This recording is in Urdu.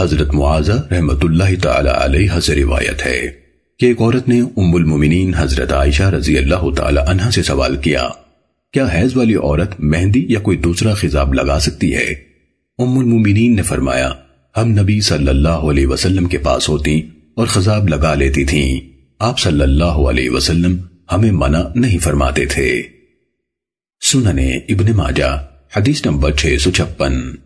حضرت معاذہ رحمت اللہ تعالی علیہ سے روایت ہے کہ ایک عورت نے ام المومنین حضرت عائشہ رضی اللہ تعالی عنہ سے سوال کیا کیا حیض والی عورت مہندی یا کوئی دوسرا خضاب لگا سکتی ہے؟ ام المومنین نے فرمایا، ہم نبی صلی اللہ علیہ وسلم کے پاس ہوتی اور خضاب لگا لیتی تھیں۔ آپ صلی اللہ علیہ وسلم ہمیں منع نہیں فرماتے تھے۔ سننے ابن ماجہ، حدیث نمبر 656